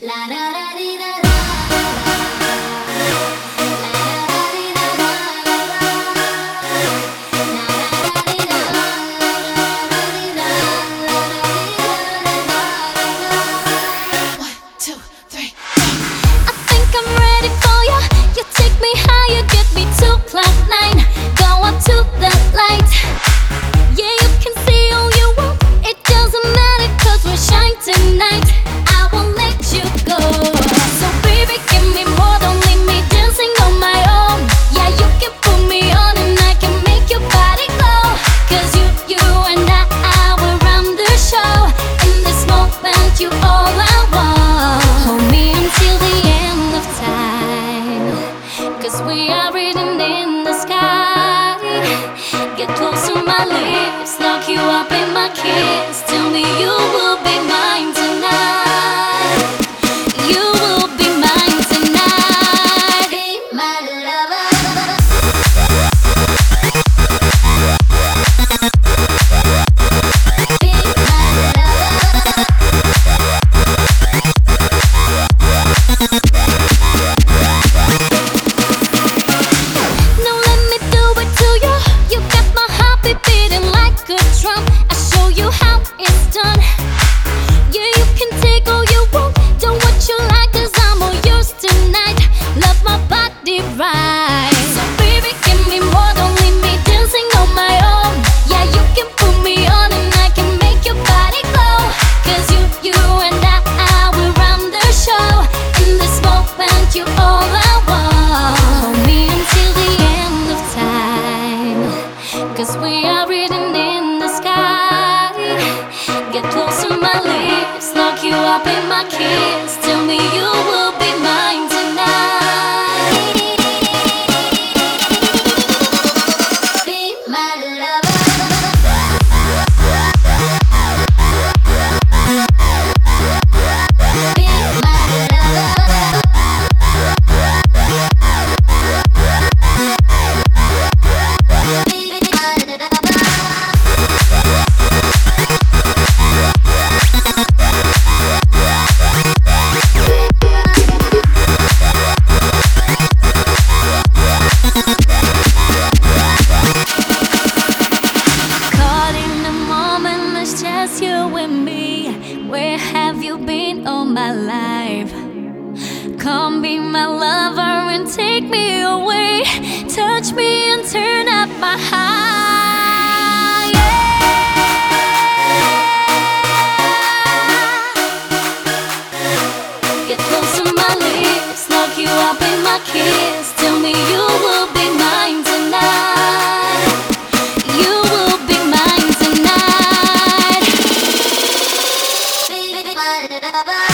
La la la la. we are breathing in the sky. Get close to my lips, lock you up in. Cause we are written in the sky. Get close to my lips Lock you up in my kiss. Where have you been all my life? Come be my lover and take me away. Touch me and turn up my heart. Get close to my lips, lock you up in my kiss. Tell me you. Bye-bye.